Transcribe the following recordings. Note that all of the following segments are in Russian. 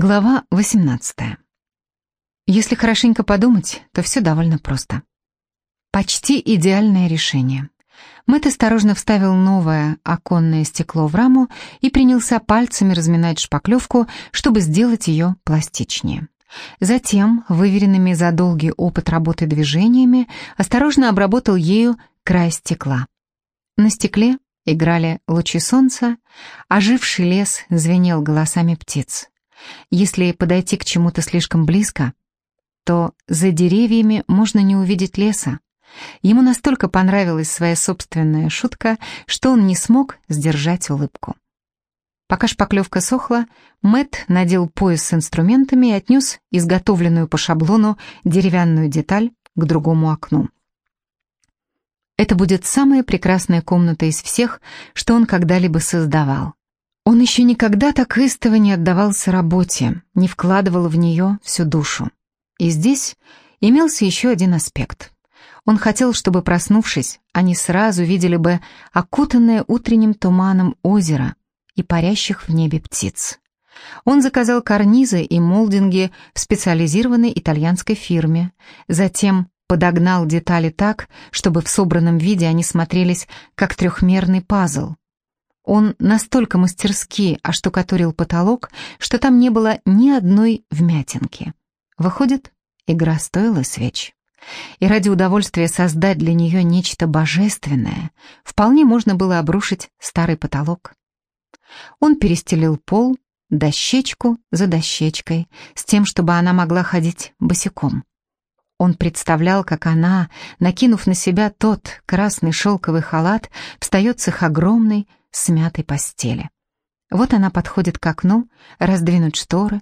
Глава 18. Если хорошенько подумать, то все довольно просто. Почти идеальное решение. Мэтт осторожно вставил новое оконное стекло в раму и принялся пальцами разминать шпаклевку, чтобы сделать ее пластичнее. Затем, выверенными за долгий опыт работы движениями, осторожно обработал ею край стекла. На стекле играли лучи солнца, оживший лес звенел голосами птиц. Если подойти к чему-то слишком близко, то за деревьями можно не увидеть леса. Ему настолько понравилась своя собственная шутка, что он не смог сдержать улыбку. Пока шпаклевка сохла, Мэт надел пояс с инструментами и отнес изготовленную по шаблону деревянную деталь к другому окну. Это будет самая прекрасная комната из всех, что он когда-либо создавал. Он еще никогда так истово не отдавался работе, не вкладывал в нее всю душу. И здесь имелся еще один аспект. Он хотел, чтобы, проснувшись, они сразу видели бы окутанное утренним туманом озеро и парящих в небе птиц. Он заказал карнизы и молдинги в специализированной итальянской фирме, затем подогнал детали так, чтобы в собранном виде они смотрелись как трехмерный пазл, он настолько мастерски оштукатурил потолок, что там не было ни одной вмятинки. Выходит, игра стоила свеч. И ради удовольствия создать для нее нечто божественное, вполне можно было обрушить старый потолок. Он перестелил пол, дощечку за дощечкой, с тем, чтобы она могла ходить босиком. Он представлял, как она, накинув на себя тот красный шелковый халат, встает с их огромной, смятой постели. Вот она подходит к окну, раздвинуть шторы,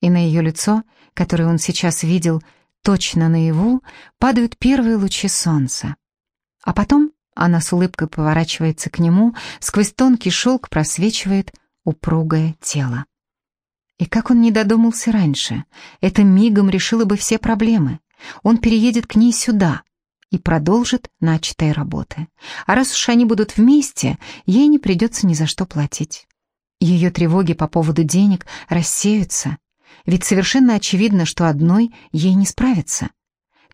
и на ее лицо, которое он сейчас видел точно наяву, падают первые лучи солнца. А потом она с улыбкой поворачивается к нему, сквозь тонкий шелк просвечивает упругое тело. И как он не додумался раньше, это мигом решило бы все проблемы. Он переедет к ней сюда, и продолжит начатые работы. А раз уж они будут вместе, ей не придется ни за что платить. Ее тревоги по поводу денег рассеются, ведь совершенно очевидно, что одной ей не справиться.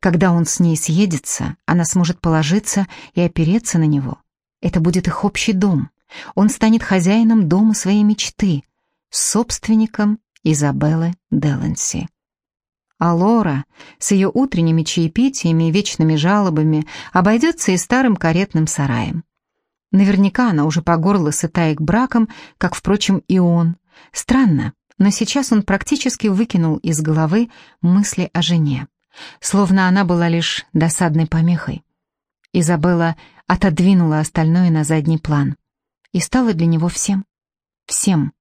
Когда он с ней съедется, она сможет положиться и опереться на него. Это будет их общий дом. Он станет хозяином дома своей мечты, собственником Изабеллы Деланси. А Лора с ее утренними чаепитиями и вечными жалобами обойдется и старым каретным сараем. Наверняка она уже по горло сыта их браком, как, впрочем, и он. Странно, но сейчас он практически выкинул из головы мысли о жене, словно она была лишь досадной помехой. Изабелла отодвинула остальное на задний план и стала для него всем. Всем,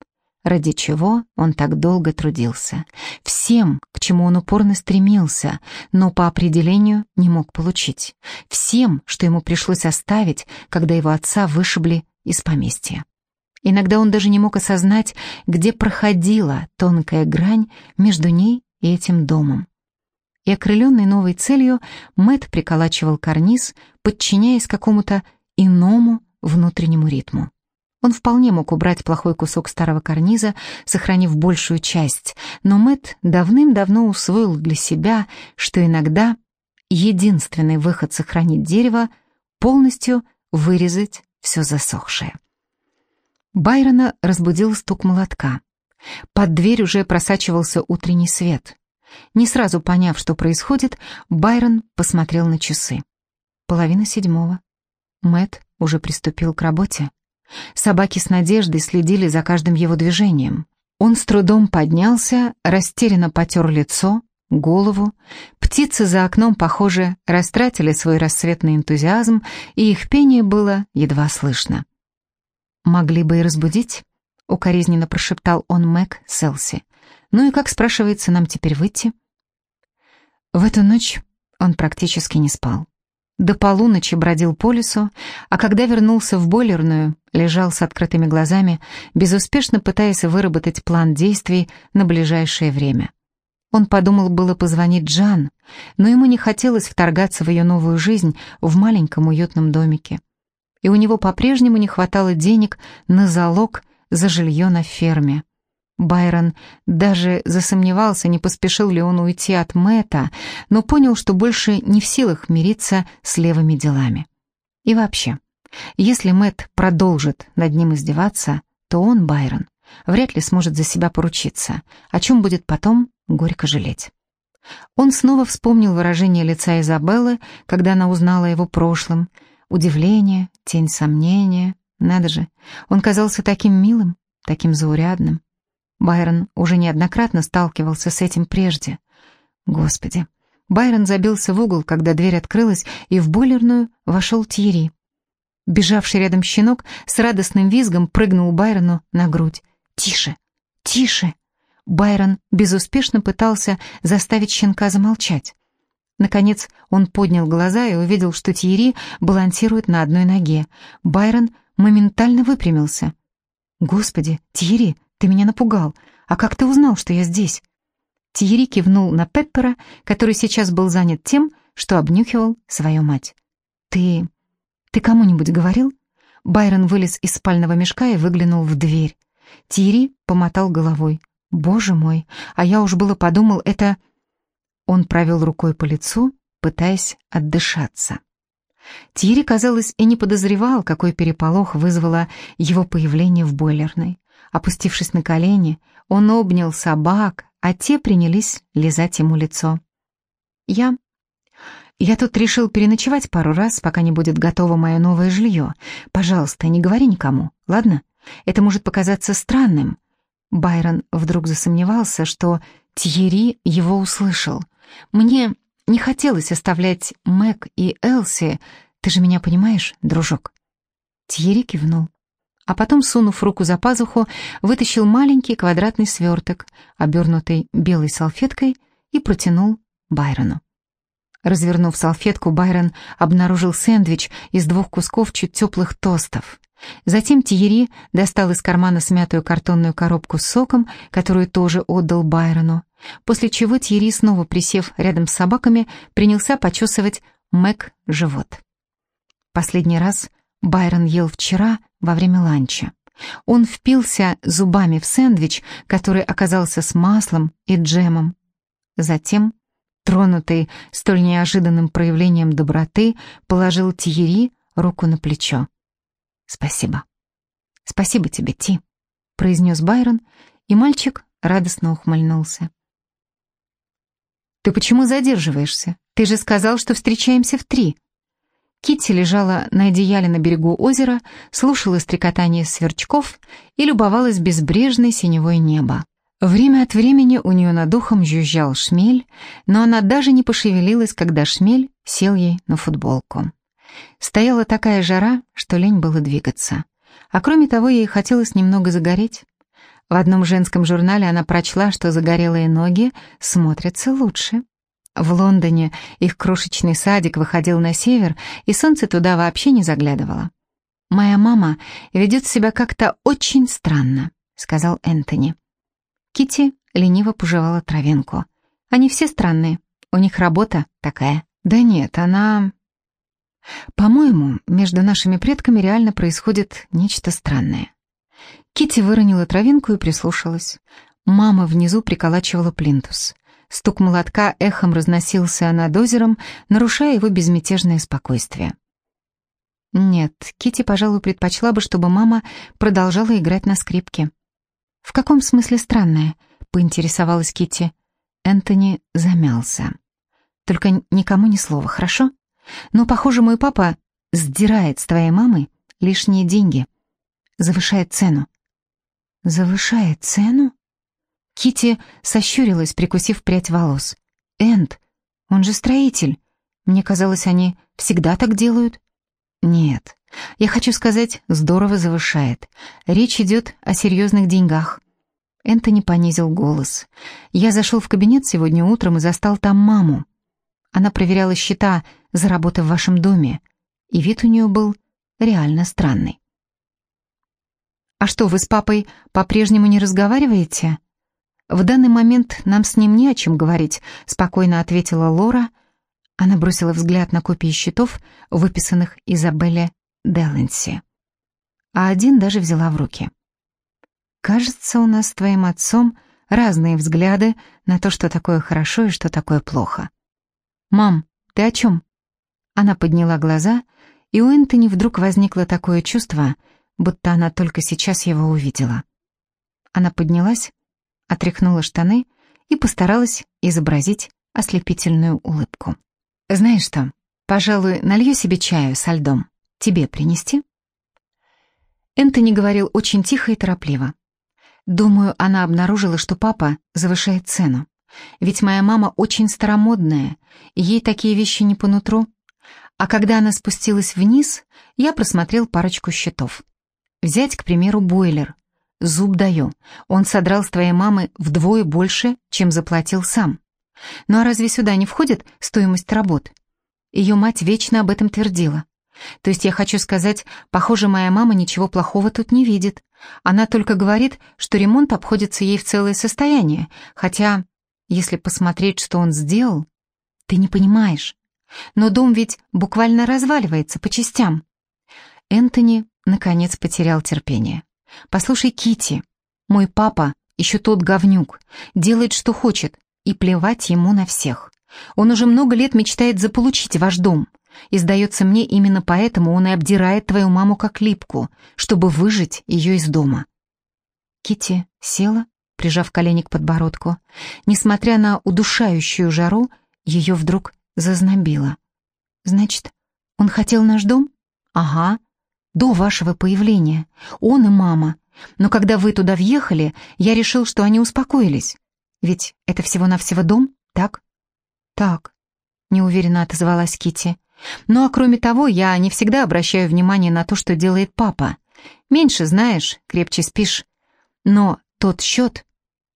ради чего он так долго трудился, всем, к чему он упорно стремился, но по определению не мог получить, всем, что ему пришлось оставить, когда его отца вышибли из поместья. Иногда он даже не мог осознать, где проходила тонкая грань между ней и этим домом. И окрыленный новой целью, Мэт приколачивал карниз, подчиняясь какому-то иному внутреннему ритму. Он вполне мог убрать плохой кусок старого карниза, сохранив большую часть, но Мэт давным-давно усвоил для себя, что иногда единственный выход сохранить дерево — полностью вырезать все засохшее. Байрона разбудил стук молотка. Под дверь уже просачивался утренний свет. Не сразу поняв, что происходит, Байрон посмотрел на часы. Половина седьмого. Мэт уже приступил к работе. Собаки с надеждой следили за каждым его движением. Он с трудом поднялся, растерянно потер лицо, голову. Птицы за окном, похоже, растратили свой рассветный энтузиазм, и их пение было едва слышно. «Могли бы и разбудить?» — укоризненно прошептал он Мэг Селси. «Ну и как, спрашивается, нам теперь выйти?» В эту ночь он практически не спал. До полуночи бродил по лесу, а когда вернулся в бойлерную, лежал с открытыми глазами, безуспешно пытаясь выработать план действий на ближайшее время. Он подумал было позвонить Джан, но ему не хотелось вторгаться в ее новую жизнь в маленьком уютном домике. И у него по-прежнему не хватало денег на залог за жилье на ферме. Байрон даже засомневался, не поспешил ли он уйти от Мэта, но понял, что больше не в силах мириться с левыми делами. И вообще, если Мэт продолжит над ним издеваться, то он, Байрон, вряд ли сможет за себя поручиться, о чем будет потом горько жалеть. Он снова вспомнил выражение лица Изабеллы, когда она узнала его прошлом. Удивление, тень сомнения. Надо же, он казался таким милым, таким заурядным. Байрон уже неоднократно сталкивался с этим прежде. Господи. Байрон забился в угол, когда дверь открылась, и в бойлерную вошел Тьерри. Бежавший рядом щенок с радостным визгом прыгнул Байрону на грудь. «Тише! Тише!» Байрон безуспешно пытался заставить щенка замолчать. Наконец он поднял глаза и увидел, что Тьерри балансирует на одной ноге. Байрон моментально выпрямился. «Господи, Тьерри, ты меня напугал. А как ты узнал, что я здесь?» Тьерри кивнул на Пеппера, который сейчас был занят тем, что обнюхивал свою мать. «Ты... ты кому-нибудь говорил?» Байрон вылез из спального мешка и выглянул в дверь. Тьерри помотал головой. «Боже мой, а я уж было подумал, это...» Он провел рукой по лицу, пытаясь отдышаться. Тьерри, казалось, и не подозревал, какой переполох вызвало его появление в бойлерной. Опустившись на колени, он обнял собак, а те принялись лизать ему лицо. «Я... я тут решил переночевать пару раз, пока не будет готово мое новое жилье. Пожалуйста, не говори никому, ладно? Это может показаться странным». Байрон вдруг засомневался, что Тьерри его услышал. «Мне не хотелось оставлять Мэг и Элси, ты же меня понимаешь, дружок?» Тьерри кивнул а потом, сунув руку за пазуху, вытащил маленький квадратный сверток, обернутый белой салфеткой, и протянул Байрону. Развернув салфетку, Байрон обнаружил сэндвич из двух кусков чуть теплых тостов. Затем Тиери достал из кармана смятую картонную коробку с соком, которую тоже отдал Байрону, после чего Тиери, снова присев рядом с собаками, принялся почесывать Мэг живот. Последний раз Байрон ел вчера во время ланча. Он впился зубами в сэндвич, который оказался с маслом и джемом. Затем, тронутый столь неожиданным проявлением доброты, положил Тиери руку на плечо. «Спасибо. Спасибо тебе, Ти», — произнес Байрон, и мальчик радостно ухмыльнулся. «Ты почему задерживаешься? Ты же сказал, что встречаемся в три», Китти лежала на одеяле на берегу озера, слушала стрекотание сверчков и любовалась безбрежной синевой неба. Время от времени у нее над ухом жужжал шмель, но она даже не пошевелилась, когда шмель сел ей на футболку. Стояла такая жара, что лень было двигаться. А кроме того, ей хотелось немного загореть. В одном женском журнале она прочла, что загорелые ноги смотрятся лучше. В Лондоне их крошечный садик выходил на север, и солнце туда вообще не заглядывало. «Моя мама ведет себя как-то очень странно», — сказал Энтони. Кити лениво пожевала травинку. «Они все странные. У них работа такая». «Да нет, она...» «По-моему, между нашими предками реально происходит нечто странное». Кити выронила травинку и прислушалась. Мама внизу приколачивала плинтус. Стук молотка эхом разносился над озером, нарушая его безмятежное спокойствие. Нет, Кити, пожалуй, предпочла бы, чтобы мама продолжала играть на скрипке. В каком смысле странное? поинтересовалась Кити. Энтони замялся. Только никому ни слова, хорошо? Но, похоже, мой папа сдирает с твоей мамы лишние деньги. Завышает цену. Завышает цену? Кити сощурилась, прикусив прядь волос. «Энд, он же строитель. Мне казалось, они всегда так делают». «Нет, я хочу сказать, здорово завышает. Речь идет о серьезных деньгах». Энтони понизил голос. «Я зашел в кабинет сегодня утром и застал там маму. Она проверяла счета за работу в вашем доме, и вид у нее был реально странный». «А что, вы с папой по-прежнему не разговариваете?» «В данный момент нам с ним не о чем говорить», — спокойно ответила Лора. Она бросила взгляд на копии счетов, выписанных Изабелле Делленси. А один даже взяла в руки. кажется, у нас с твоим отцом разные взгляды на то, что такое хорошо и что такое плохо. Мам, ты о чем? Она подняла глаза, и у Энтони вдруг возникло такое чувство, будто она только сейчас его увидела. Она поднялась, отряхнула штаны и постаралась изобразить ослепительную улыбку. «Знаешь что, пожалуй, налью себе чаю со льдом. Тебе принести?» Энтони говорил очень тихо и торопливо. Думаю, она обнаружила, что папа завышает цену. Ведь моя мама очень старомодная, ей такие вещи не по нутру. А когда она спустилась вниз, я просмотрел парочку счетов. Взять, к примеру, бойлер. Зуб даю. Он содрал с твоей мамы вдвое больше, чем заплатил сам. Ну а разве сюда не входит стоимость работ? Ее мать вечно об этом твердила. То есть я хочу сказать, похоже, моя мама ничего плохого тут не видит. Она только говорит, что ремонт обходится ей в целое состояние, хотя, если посмотреть, что он сделал, ты не понимаешь. Но дом ведь буквально разваливается по частям. Энтони, наконец, потерял терпение. «Послушай, Кити, мой папа еще тот говнюк, делает, что хочет, и плевать ему на всех. Он уже много лет мечтает заполучить ваш дом, и, сдается мне, именно поэтому он и обдирает твою маму как липку, чтобы выжить ее из дома». Кити села, прижав колени к подбородку. Несмотря на удушающую жару, ее вдруг зазнобило. «Значит, он хотел наш дом?» «Ага, до вашего появления. Он и мама. Но когда вы туда въехали, я решил, что они успокоились. Ведь это всего-навсего дом, так?» «Так», — неуверенно отозвалась Кити. Ну а кроме того, я не всегда обращаю внимание на то, что делает папа. Меньше знаешь, крепче спишь. Но тот счет,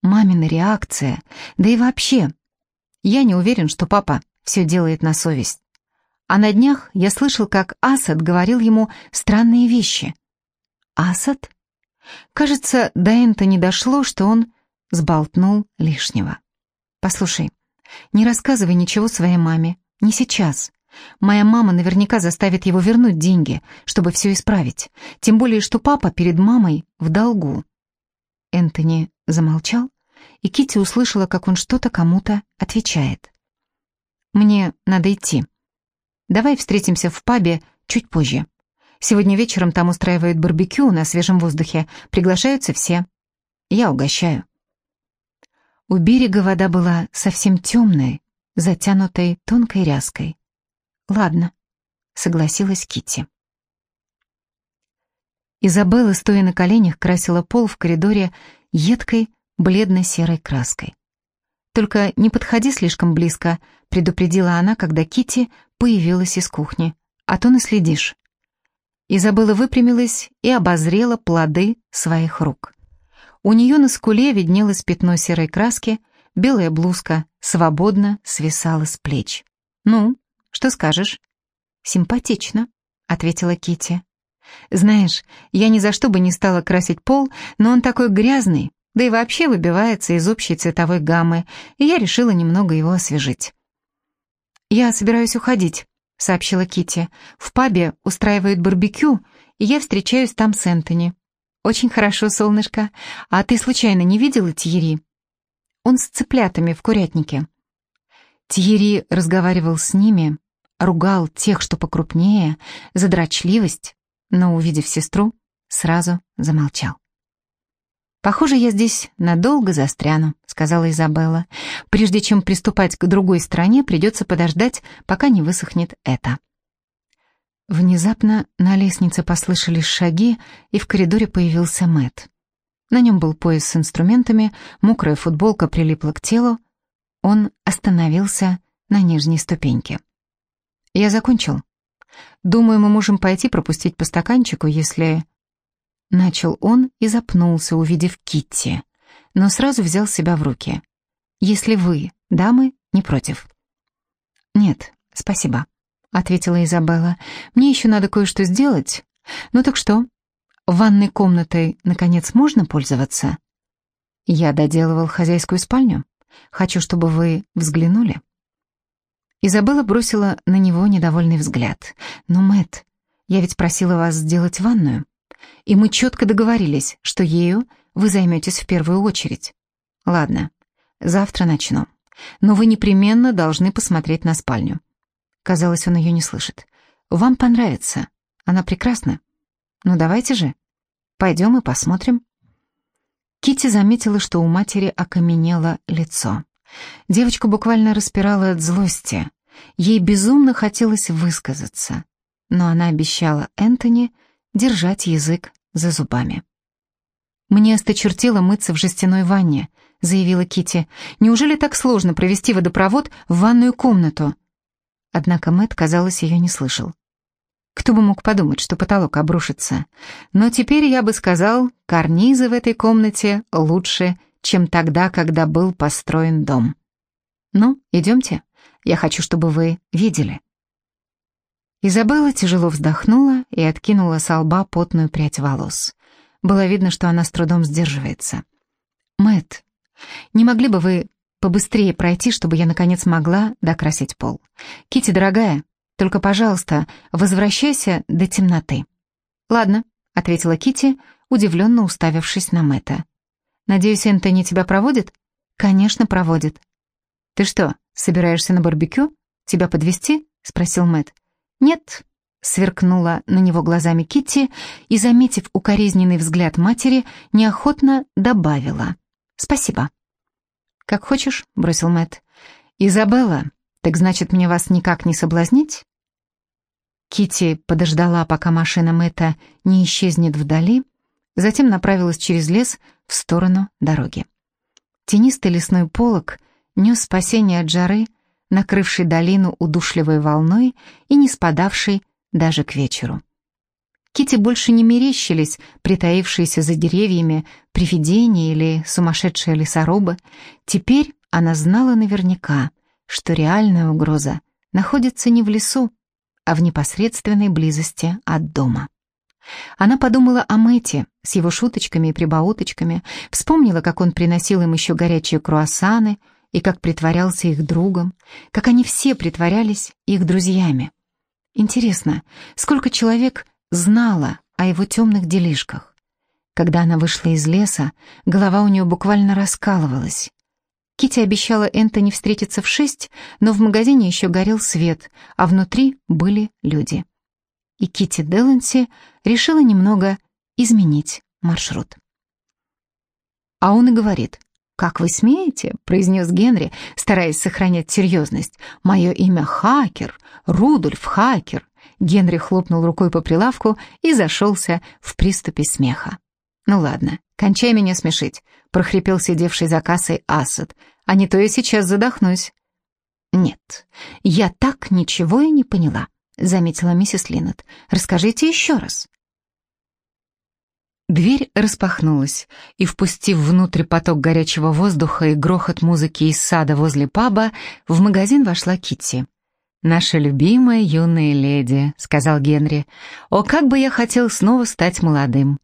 мамина реакция, да и вообще, я не уверен, что папа все делает на совесть. А на днях я слышал, как Асад говорил ему странные вещи. Асад? Кажется, до Энта не дошло, что он сболтнул лишнего. Послушай, не рассказывай ничего своей маме, не сейчас. Моя мама наверняка заставит его вернуть деньги, чтобы все исправить. Тем более, что папа перед мамой в долгу. Энтони замолчал, и Кити услышала, как он что-то кому-то отвечает. «Мне надо идти. Давай встретимся в пабе чуть позже. Сегодня вечером там устраивают барбекю на свежем воздухе. Приглашаются все. Я угощаю». У берега вода была совсем темной, затянутой тонкой ряской. «Ладно», — согласилась Кити. Изабелла, стоя на коленях, красила пол в коридоре едкой, бледно-серой краской. «Только не подходи слишком близко», — предупредила она, когда Кити появилась из кухни. «А то наследишь». Изабелла выпрямилась и обозрела плоды своих рук. У нее на скуле виднелось пятно серой краски, белая блузка свободно свисала с плеч. «Ну, что скажешь?» «Симпатично», — ответила Кити. «Знаешь, я ни за что бы не стала красить пол, но он такой грязный, да и вообще выбивается из общей цветовой гаммы, и я решила немного его освежить». «Я собираюсь уходить», — сообщила Кити. «В пабе устраивают барбекю, и я встречаюсь там с Энтони». «Очень хорошо, солнышко. А ты случайно не видела Тьерри?» «Он с цыплятами в курятнике». Тьерри разговаривал с ними, ругал тех, что покрупнее, за дрочливость, но, увидев сестру, сразу замолчал. «Похоже, я здесь надолго застряну», — сказала Изабелла. «Прежде чем приступать к другой стране, придется подождать, пока не высохнет это». Внезапно на лестнице послышались шаги, и в коридоре появился Мэт. На нем был пояс с инструментами, мокрая футболка прилипла к телу. Он остановился на нижней ступеньке. «Я закончил. Думаю, мы можем пойти пропустить по стаканчику, если...» Начал он и запнулся, увидев Китти, но сразу взял себя в руки. «Если вы, дамы, не против». «Нет, спасибо», — ответила Изабелла. «Мне еще надо кое-что сделать. Ну так что, ванной комнатой, наконец, можно пользоваться?» «Я доделывал хозяйскую спальню. Хочу, чтобы вы взглянули». Изабелла бросила на него недовольный взгляд. «Но, Мэтт, я ведь просила вас сделать ванную. И мы четко договорились, что ею вы займетесь в первую очередь. Ладно, завтра начну. Но вы непременно должны посмотреть на спальню. Казалось, он ее не слышит. Вам понравится. Она прекрасна. Ну давайте же. Пойдем и посмотрим. Кити заметила, что у матери окаменело лицо. Девочку буквально распирала от злости. Ей безумно хотелось высказаться, но она обещала Энтони держать язык за зубами. «Мне осточертело мыться в жестяной ванне», — заявила Кити. «Неужели так сложно провести водопровод в ванную комнату?» Однако Мэтт, казалось, ее не слышал. Кто бы мог подумать, что потолок обрушится. Но теперь я бы сказал, карнизы в этой комнате лучше, чем тогда, когда был построен дом. Ну, идемте. Я хочу, чтобы вы видели. Изабелла тяжело вздохнула и откинула с лба потную прядь волос. Было видно, что она с трудом сдерживается. Мэт, не могли бы вы побыстрее пройти, чтобы я наконец могла докрасить пол? Кити, дорогая, только, пожалуйста, возвращайся до темноты». «Ладно», — ответила Кити, удивленно уставившись на Мэтта. «Надеюсь, Энтони тебя проводит?» «Конечно, проводит». «Ты что, собираешься на барбекю? Тебя подвести? спросил Мэтт. «Нет», — сверкнула на него глазами Китти и, заметив укоризненный взгляд матери, неохотно добавила. «Спасибо». «Как хочешь», — бросил Мэтт. «Изабелла, так значит, мне вас никак не соблазнить?» Кити подождала, пока машина Мэтта не исчезнет вдали, затем направилась через лес в сторону дороги. Тенистый лесной полог нес спасение от жары, накрывший долину удушливой волной и не спадавший даже к вечеру. Кити больше не мерещились притаившиеся за деревьями привидения или сумасшедшие лесорубы. Теперь она знала наверняка, что реальная угроза находится не в лесу, а в непосредственной близости от дома. Она подумала о Мэте с его шуточками и прибауточками, вспомнила, как он приносил им еще горячие круассаны и как притворялся их другом, как они все притворялись их друзьями. Интересно, сколько человек знало о его темных делишках? Когда она вышла из леса, голова у нее буквально раскалывалась. Кити обещала Энтони встретиться в шесть, но в магазине еще горел свет, а внутри были люди. И Кити Деланси решила немного изменить маршрут. А он и говорит, «Как вы смеете?» — произнес Генри, стараясь сохранять серьезность. «Мое имя Хакер, Рудольф Хакер». Генри хлопнул рукой по прилавку и зашелся в приступе смеха. «Ну ладно, кончай меня смешить», — прохрипел сидевший за кассой Асад. «А не то я сейчас задохнусь». «Нет, я так ничего и не поняла», — заметила миссис Линнет. «Расскажите еще раз». Дверь распахнулась, и, впустив внутрь поток горячего воздуха и грохот музыки из сада возле паба, в магазин вошла Китти. «Наша любимая юная леди», — сказал Генри. «О, как бы я хотел снова стать молодым!»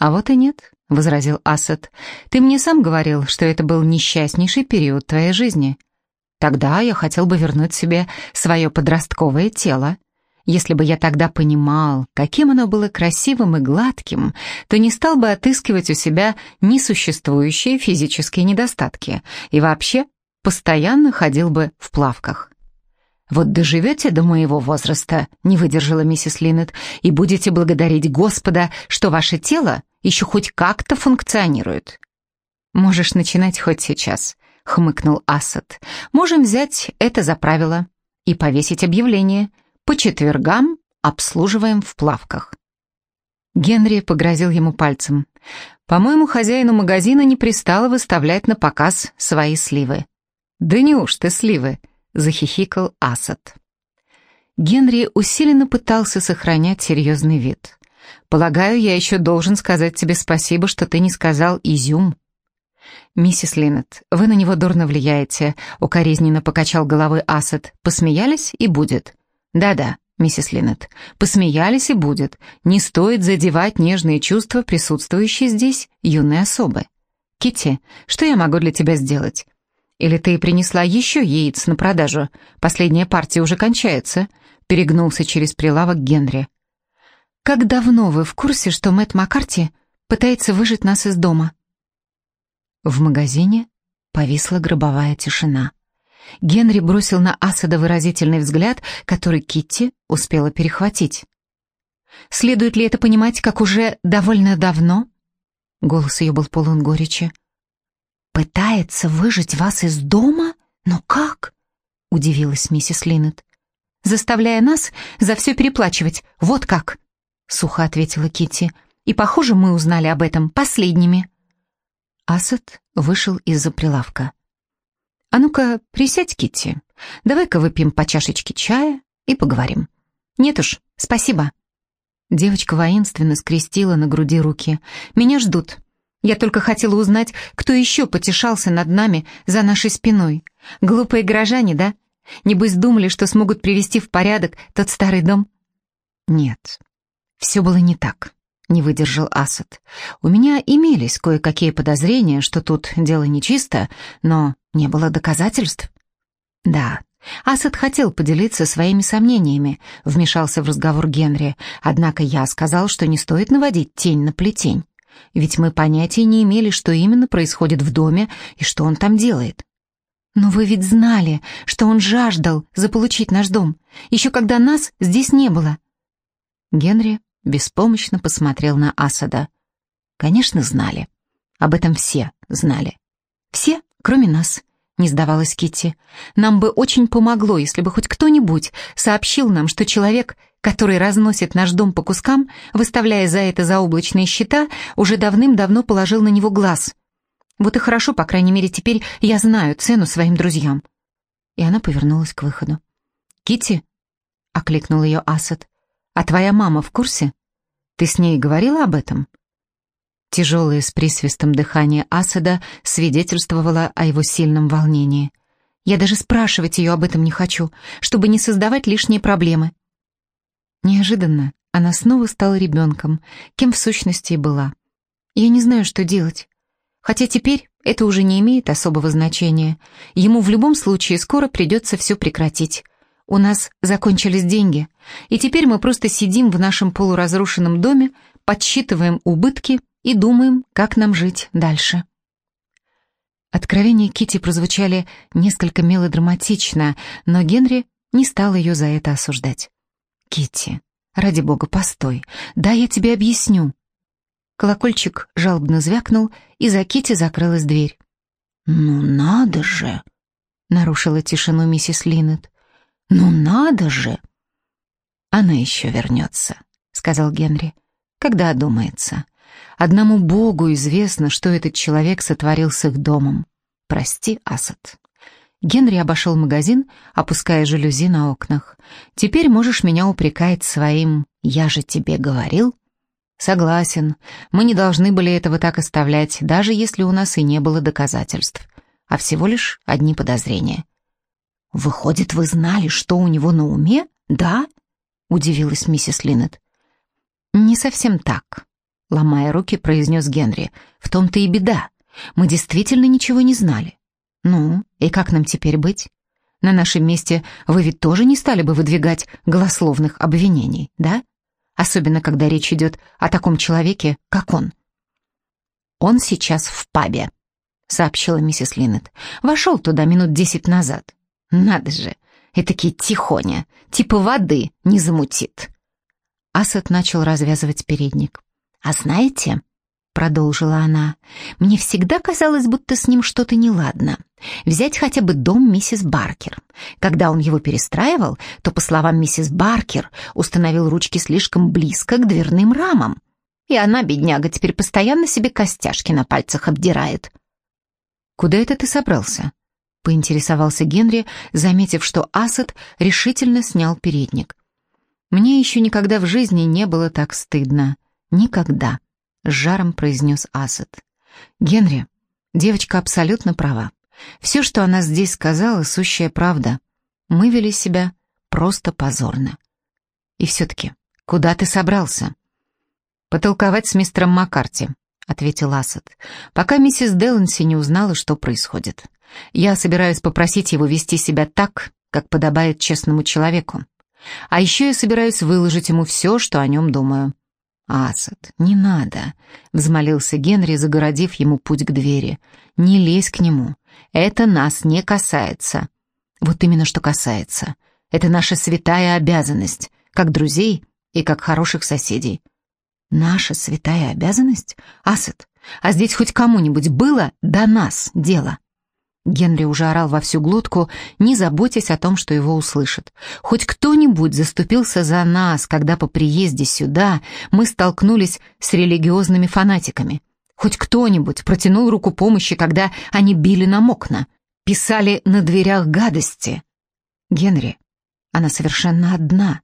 «А вот и нет», — возразил Асад. «Ты мне сам говорил, что это был несчастнейший период твоей жизни. Тогда я хотел бы вернуть себе свое подростковое тело. Если бы я тогда понимал, каким оно было красивым и гладким, то не стал бы отыскивать у себя несуществующие физические недостатки и вообще постоянно ходил бы в плавках. «Вот доживете до моего возраста», — не выдержала миссис Линнет, «и будете благодарить Господа, что ваше тело еще хоть как-то функционирует». «Можешь начинать хоть сейчас», — хмыкнул Асад. «Можем взять это за правило и повесить объявление. По четвергам обслуживаем в плавках». Генри погрозил ему пальцем. «По-моему, хозяину магазина не пристало выставлять на показ свои сливы». «Да неужто сливы?» — захихикал Асад. Генри усиленно пытался сохранять серьезный вид. «Полагаю, я еще должен сказать тебе спасибо, что ты не сказал изюм». «Миссис Линнет, вы на него дурно влияете», — укоризненно покачал головой Асад. «Посмеялись и будет». «Да-да, миссис Линнет, посмеялись и будет. Не стоит задевать нежные чувства, присутствующие здесь, юной особы. Китти, что я могу для тебя сделать? Или ты принесла еще яиц на продажу? Последняя партия уже кончается», — перегнулся через прилавок Генри. «Как давно вы в курсе, что Мэтт Маккарти пытается выжить нас из дома?» В магазине повисла гробовая тишина. Генри бросил на Асада выразительный взгляд, который Китти успела перехватить. «Следует ли это понимать, как уже довольно давно?» Голос ее был полон горечи. «Пытается выжить вас из дома? Но как?» — удивилась миссис Линнет. «Заставляя нас за все переплачивать, вот как!» — сухо ответила Китти. «И, похоже, мы узнали об этом последними». Асад вышел из-за прилавка. «А ну-ка, присядь, Китти. Давай-ка выпьем по чашечке чая и поговорим». «Нет уж, спасибо». Девочка воинственно скрестила на груди руки. «Меня ждут. Я только хотела узнать, кто еще потешался над нами за нашей спиной. Глупые горожане, да? Небось думали, что смогут привести в порядок тот старый дом?» «Нет, все было не так», — не выдержал Асад. «У меня имелись кое-какие подозрения, что тут дело нечисто, но не было доказательств? Да, Асад хотел поделиться своими сомнениями, вмешался в разговор Генри, однако я сказал, что не стоит наводить тень на плетень, ведь мы понятия не имели, что именно происходит в доме и что он там делает. Но вы ведь знали, что он жаждал заполучить наш дом, еще когда нас здесь не было. Генри беспомощно посмотрел на Асада. Конечно, знали. Об этом все знали. Все, кроме нас, не сдавалась Китти. Нам бы очень помогло, если бы хоть кто-нибудь сообщил нам, что человек, который разносит наш дом по кускам, выставляя за это заоблачные счета, уже давным-давно положил на него глаз. Вот и хорошо, по крайней мере, теперь я знаю цену своим друзьям. И она повернулась к выходу. Китти, окликнул ее Асад. А твоя мама в курсе? Ты с ней говорила об этом? Тяжелое с присвистом дыхание Асада свидетельствовало о его сильном волнении. «Я даже спрашивать ее об этом не хочу, чтобы не создавать лишние проблемы». Неожиданно она снова стала ребенком, кем в сущности и была. «Я не знаю, что делать. Хотя теперь это уже не имеет особого значения. Ему в любом случае скоро придется все прекратить. У нас закончились деньги, и теперь мы просто сидим в нашем полуразрушенном доме, подсчитываем убытки и думаем, как нам жить дальше. Откровения Кити прозвучали несколько мелодраматично, но Генри не стал ее за это осуждать. Кити, ради бога, постой, да я тебе объясню. Колокольчик жалобно звякнул, и за Кити закрылась дверь. «Ну надо же!» — нарушила тишину миссис Линнет. «Ну надо же!» «Она еще вернется», — сказал Генри, — «когда одумается. Одному Богу известно, что этот человек сотворил с их домом. Прости, Асад. Генри обошел магазин, опуская жалюзи на окнах. «Теперь можешь меня упрекать своим «я же тебе говорил». «Согласен, мы не должны были этого так оставлять, даже если у нас и не было доказательств, а всего лишь одни подозрения». «Выходит, вы знали, что у него на уме, да?» — удивилась миссис Линнет. «Не совсем так», ломая руки, произнес Генри. «В том-то и беда. Мы действительно ничего не знали. Ну, и как нам теперь быть? На нашем месте вы ведь тоже не стали бы выдвигать голословных обвинений, да? Особенно, когда речь идет о таком человеке, как он». «Он сейчас в пабе», — сообщила миссис Линнет. «Вошел туда минут десять назад. Надо же, этакий тихоня, типа воды не замутит». Асад начал развязывать передник. «А знаете...» — продолжила она, — «мне всегда казалось, будто с ним что-то неладно. Взять хотя бы дом миссис Баркер. Когда он его перестраивал, то, по словам миссис Баркер, установил ручки слишком близко к дверным рамам. И она, бедняга, теперь постоянно себе костяшки на пальцах обдирает». «Куда это ты собрался?» — поинтересовался Генри, заметив, что Асад решительно снял передник. «Мне еще никогда в жизни не было так стыдно». «Никогда», — с жаром произнес Асад. «Генри, девочка абсолютно права. Все, что она здесь сказала, сущая правда. Мы вели себя просто позорно. И все-таки, куда ты собрался?» «Потолковать с мистером Маккарти», — ответил Асад, «пока миссис Деланси не узнала, что происходит. Я собираюсь попросить его вести себя так, как подобает честному человеку. А еще я собираюсь выложить ему все, что о нем думаю. «Асад, не надо», — взмолился Генри, загородив ему путь к двери. «Не лезь к нему. Это нас не касается». «Вот именно что касается. Это наша святая обязанность, как друзей и как хороших соседей». «Наша святая обязанность? Асад, а здесь хоть кому-нибудь было до нас дело?» Генри уже орал во всю глотку, не заботясь о том, что его услышат. Хоть кто-нибудь заступился за нас, когда по приезде сюда мы столкнулись с религиозными фанатиками. Хоть кто-нибудь протянул руку помощи, когда они били нам окна, писали на дверях гадости. Генри, она совершенно одна,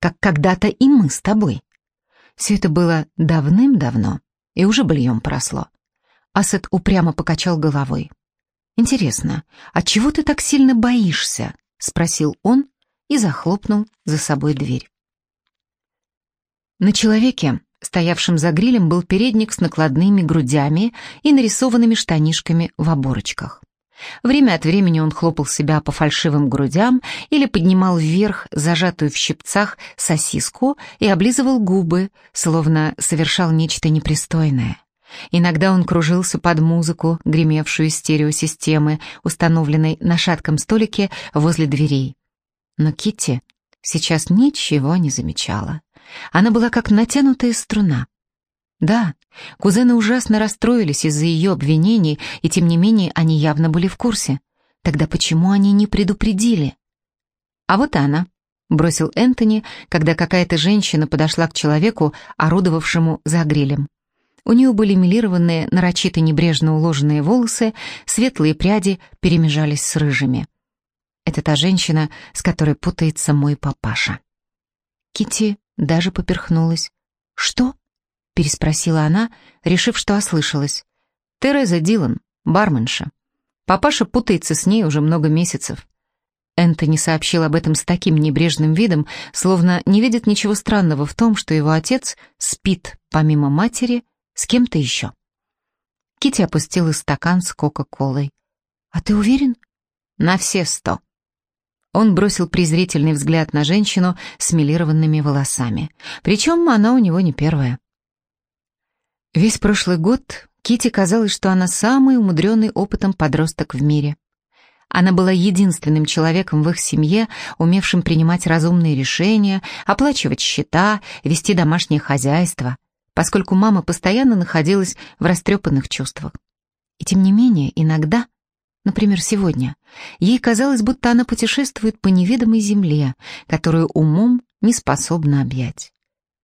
как когда-то и мы с тобой. Все это было давным-давно, и уже быльем поросло. Асет упрямо покачал головой. «Интересно, от чего ты так сильно боишься?» — спросил он и захлопнул за собой дверь. На человеке, стоявшем за грилем, был передник с накладными грудями и нарисованными штанишками в оборочках. Время от времени он хлопал себя по фальшивым грудям или поднимал вверх зажатую в щипцах сосиску и облизывал губы, словно совершал нечто непристойное. Иногда он кружился под музыку, гремевшую из стереосистемы, установленной на шатком столике возле дверей. Но Китти сейчас ничего не замечала. Она была как натянутая струна. Да, кузены ужасно расстроились из-за ее обвинений, и тем не менее они явно были в курсе. Тогда почему они не предупредили? А вот она, бросил Энтони, когда какая-то женщина подошла к человеку, орудовавшему за грилем. У нее были милированные, нарочито небрежно уложенные волосы, светлые пряди перемежались с рыжими. Это та женщина, с которой путается мой папаша. Кити даже поперхнулась. «Что?» — переспросила она, решив, что ослышалась. «Тереза Дилан, барменша. Папаша путается с ней уже много месяцев». Энтони сообщил об этом с таким небрежным видом, словно не видит ничего странного в том, что его отец спит, помимо матери, с кем-то еще. Кити опустила стакан с Кока-Колой. «А ты уверен?» «На все сто». Он бросил презрительный взгляд на женщину с милированными волосами. Причем она у него не первая. Весь прошлый год Кити казалось, что она самый умудренный опытом подросток в мире. Она была единственным человеком в их семье, умевшим принимать разумные решения, оплачивать счета, вести домашнее хозяйство — поскольку мама постоянно находилась в растрепанных чувствах. И тем не менее, иногда, например, сегодня, ей казалось, будто она путешествует по неведомой земле, которую умом не способна объять.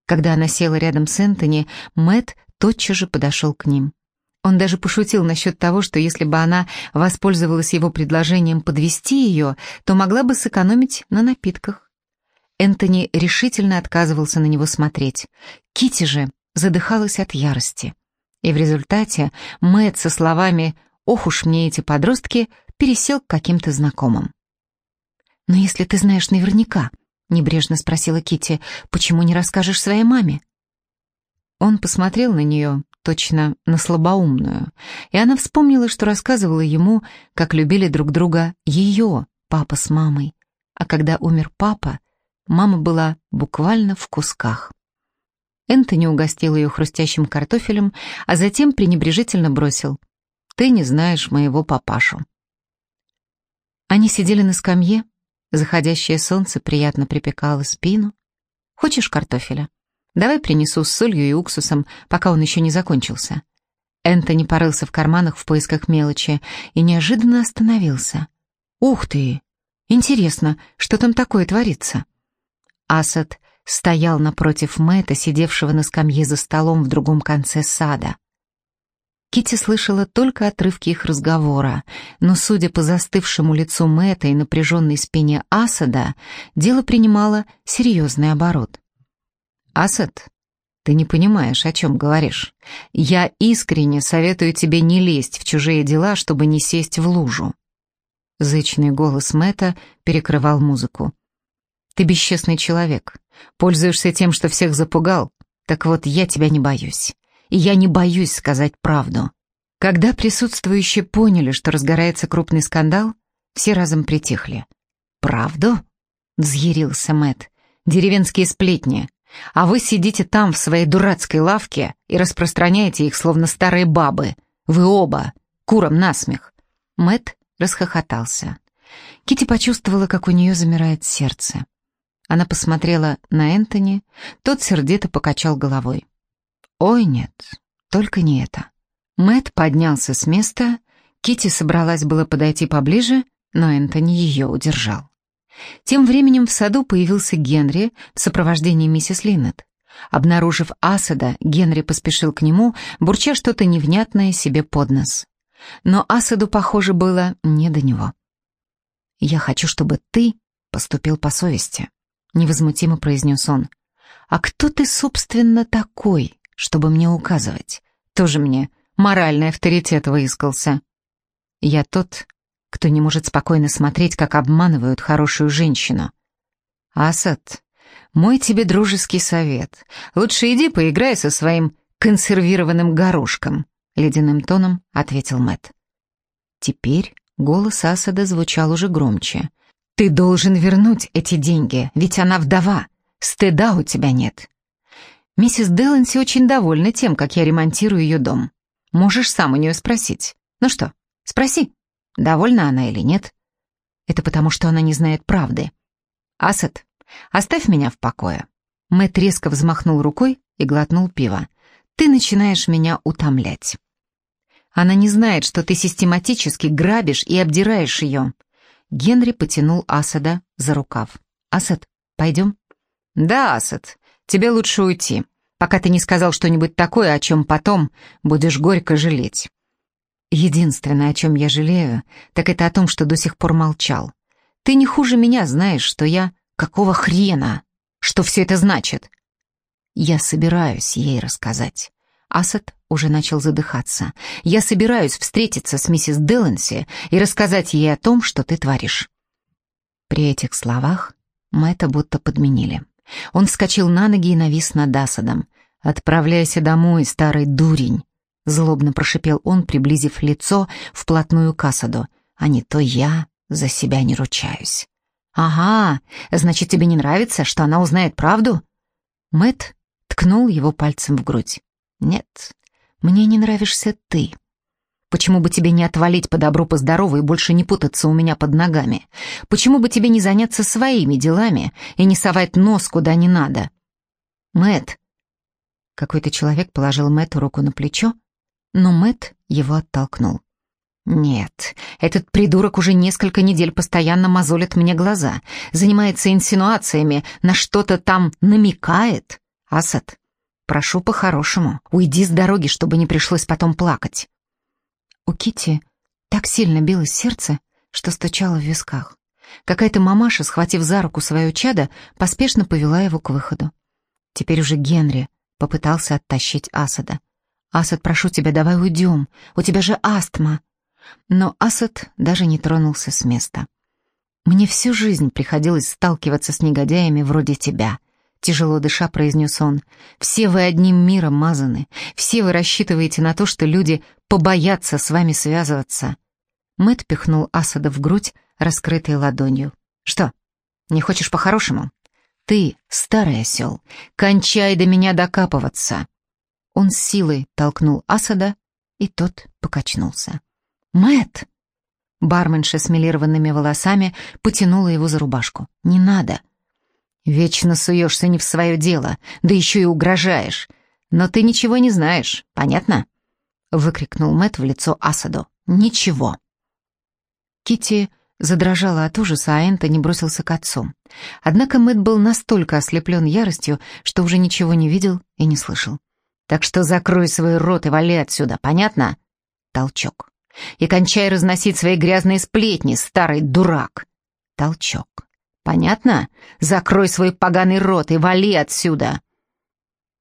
Когда она села рядом с Энтони, Мэт тотчас же подошел к ним. Он даже пошутил насчет того, что если бы она воспользовалась его предложением подвести ее, то могла бы сэкономить на напитках. Энтони решительно отказывался на него смотреть. Кити же задыхалась от ярости. И в результате Мэтт со словами «Ох уж мне эти подростки» пересел к каким-то знакомым. «Но если ты знаешь наверняка», — небрежно спросила Кити, «почему не расскажешь своей маме?» Он посмотрел на нее, точно на слабоумную, и она вспомнила, что рассказывала ему, как любили друг друга ее, папа с мамой. А когда умер папа, мама была буквально в кусках. Энтони угостил ее хрустящим картофелем, а затем пренебрежительно бросил. «Ты не знаешь моего папашу». Они сидели на скамье, заходящее солнце приятно припекало спину. «Хочешь картофеля? Давай принесу с солью и уксусом, пока он еще не закончился». Энтони порылся в карманах в поисках мелочи и неожиданно остановился. «Ух ты! Интересно, что там такое творится?» Асад стоял напротив Мэтта, сидевшего на скамье за столом в другом конце сада. Кити слышала только отрывки их разговора, но, судя по застывшему лицу Мэтта и напряженной спине Асада, дело принимало серьезный оборот. «Асад, ты не понимаешь, о чем говоришь. Я искренне советую тебе не лезть в чужие дела, чтобы не сесть в лужу». Зычный голос Мэтта перекрывал музыку. Ты бесчестный человек. Пользуешься тем, что всех запугал. Так вот, я тебя не боюсь. И я не боюсь сказать правду. Когда присутствующие поняли, что разгорается крупный скандал, все разом притихли. «Правду?» — взъярился Мэт. «Деревенские сплетни. А вы сидите там в своей дурацкой лавке и распространяете их, словно старые бабы. Вы оба. Куром насмех. Мэт расхохотался. Кити почувствовала, как у нее замирает сердце. Она посмотрела на Энтони, тот сердито покачал головой. «Ой, нет, только не это». Мэт поднялся с места, Кити собралась было подойти поближе, но Энтони ее удержал. Тем временем в саду появился Генри в сопровождении миссис Линнет. Обнаружив Асада, Генри поспешил к нему, бурча что-то невнятное себе под нос. Но Асаду, похоже, было не до него. «Я хочу, чтобы ты поступил по совести», — невозмутимо произнес он. «А кто ты, собственно, такой, чтобы мне указывать? Тоже мне моральный авторитет выискался». «Я тот, кто не может спокойно смотреть, как обманывают хорошую женщину. Асад, мой тебе дружеский совет. Лучше иди поиграй со своим консервированным горошком, ледяным тоном ответил Мэт. Теперь голос Асада звучал уже громче. Ты должен вернуть эти деньги, ведь она вдова. Стыда у тебя нет. Миссис Деланси очень довольна тем, как я ремонтирую ее дом. Можешь сам у нее спросить. Ну что, спроси. Довольна она или нет? Это потому, что она не знает правды. Асад, оставь меня в покое. Мэтт резко взмахнул рукой и глотнул пиво. Ты начинаешь меня утомлять. Она не знает, что ты систематически грабишь и обдираешь ее. Генри потянул Асада за рукав. «Асад, пойдем?» «Да, Асад, тебе лучше уйти, пока ты не сказал что-нибудь такое, о чем потом будешь горько жалеть». Единственное, о чем я жалею, так это о том, что до сих пор молчал. Ты не хуже меня знаешь, что я... Какого хрена? Что все это значит? Я собираюсь ей рассказать. Асад уже начал задыхаться. Я собираюсь встретиться с миссис Деланси и рассказать ей о том, что ты творишь. При этих словах Мэтта будто подменили. Он вскочил на ноги и навис над Асадом. «Отправляйся домой, старый дурень!» Злобно прошипел он, приблизив лицо вплотную к Асаду. «А не то я за себя не ручаюсь». «Ага, значит, тебе не нравится, что она узнает правду?» Мэт ткнул его пальцем в грудь. «Нет, мне не нравишься ты. Почему бы тебе не отвалить по добру, по здорову и больше не путаться у меня под ногами? Почему бы тебе не заняться своими делами и не совать нос куда не надо?» Мэт. Какой-то человек положил Мэту руку на плечо, но Мэт его оттолкнул. «Нет, этот придурок уже несколько недель постоянно мозолит мне глаза, занимается инсинуациями, на что-то там намекает. Асад, прошу по-хорошему, уйди с дороги, чтобы не пришлось потом плакать». У Кити так сильно билось сердце, что стучало в висках. Какая-то мамаша, схватив за руку свое чадо, поспешно повела его к выходу. Теперь уже Генри попытался оттащить Асада. «Асад, прошу тебя, давай уйдем, у тебя же астма». Но Асад даже не тронулся с места. «Мне всю жизнь приходилось сталкиваться с негодяями вроде тебя», — тяжело дыша произнес он. «Все вы одним миром мазаны, все вы рассчитываете на то, что люди побоятся с вами связываться». Мэт пихнул Асада в грудь, раскрытой ладонью. «Что, не хочешь по-хорошему?» «Ты, старый осел, кончай до меня докапываться!» Он с силой толкнул Асада, и тот покачнулся. Мэт! Барменша с милированными волосами потянула его за рубашку. «Не надо!» «Вечно суешься не в свое дело, да еще и угрожаешь. Но ты ничего не знаешь, понятно?» Выкрикнул Мэт в лицо Асаду. «Ничего!» Кити задрожала от ужаса, а Энтони бросился к отцу. Однако Мэт был настолько ослеплен яростью, что уже ничего не видел и не слышал. Так что закрой свой рот и вали отсюда, понятно? Толчок. И кончай разносить свои грязные сплетни, старый дурак. Толчок. Понятно? Закрой свой поганый рот и вали отсюда.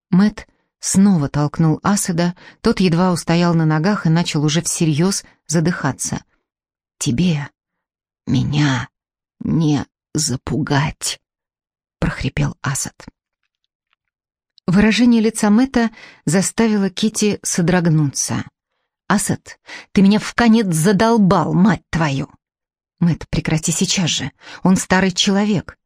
Мэт снова толкнул Асада, тот едва устоял на ногах и начал уже всерьез задыхаться. «Тебе меня не запугать», — прохрипел Асад. Выражение лица Мэтта заставило Кити содрогнуться. «Асад, ты меня в конец задолбал, мать твою!» «Мэтт, прекрати сейчас же, он старый человек».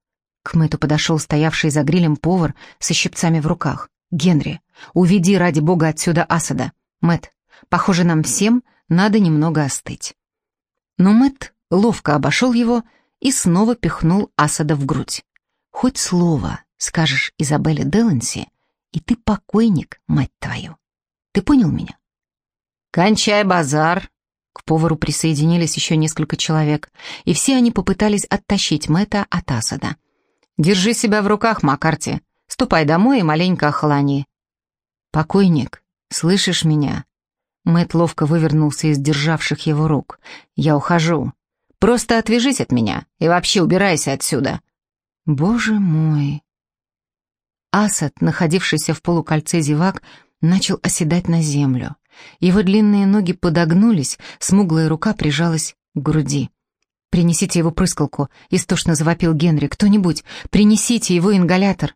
К Мэтту подошел стоявший за грилем повар со щипцами в руках. «Генри, уведи ради бога отсюда Асада. Мэтт, похоже, нам всем надо немного остыть». Но Мэтт ловко обошел его и снова пихнул Асада в грудь. «Хоть слово скажешь Изабелле Деланси, и ты покойник, мать твою. Ты понял меня?» «Кончай базар!» К повару присоединились еще несколько человек, и все они попытались оттащить Мэтта от Асада. «Держи себя в руках, Маккарти. Ступай домой и маленько охлани». «Покойник, слышишь меня?» Мэтт ловко вывернулся из державших его рук. «Я ухожу. Просто отвяжись от меня и вообще убирайся отсюда». «Боже мой!» Асад, находившийся в полукольце зевак, начал оседать на землю. Его длинные ноги подогнулись, смуглая рука прижалась к груди. «Принесите его прыскалку», — истошно завопил Генри. «Кто-нибудь, принесите его ингалятор».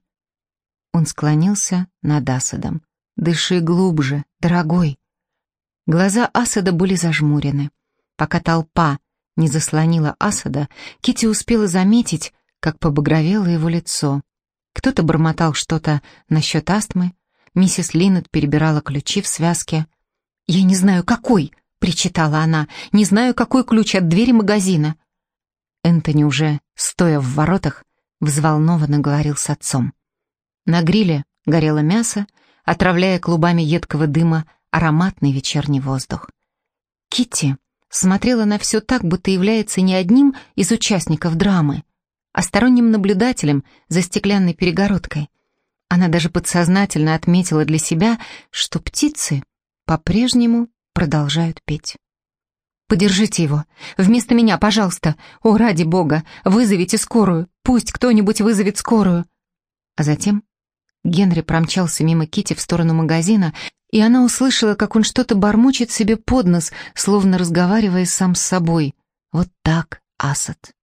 Он склонился над Асадом. «Дыши глубже, дорогой». Глаза Асада были зажмурены. Пока толпа не заслонила Асада, Кити успела заметить, как побагровело его лицо. Кто-то бормотал что-то насчет астмы, миссис Линнет перебирала ключи в связке. «Я не знаю, какой!» — причитала она. «Не знаю, какой ключ от двери магазина!» Энтони уже, стоя в воротах, взволнованно говорил с отцом. На гриле горело мясо, отравляя клубами едкого дыма ароматный вечерний воздух. Китти смотрела на все так, будто является не одним из участников драмы, а сторонним наблюдателем за стеклянной перегородкой. Она даже подсознательно отметила для себя, что птицы по-прежнему продолжают петь. «Подержите его. Вместо меня, пожалуйста. О, ради бога, вызовите скорую. Пусть кто-нибудь вызовет скорую». А затем Генри промчался мимо Кити в сторону магазина, и она услышала, как он что-то бормочет себе под нос, словно разговаривая сам с собой. Вот так, Асад.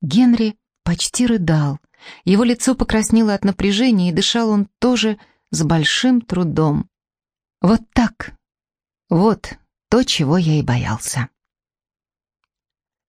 Генри почти рыдал. Его лицо покраснело от напряжения, и дышал он тоже с большим трудом. Вот так. Вот то, чего я и боялся.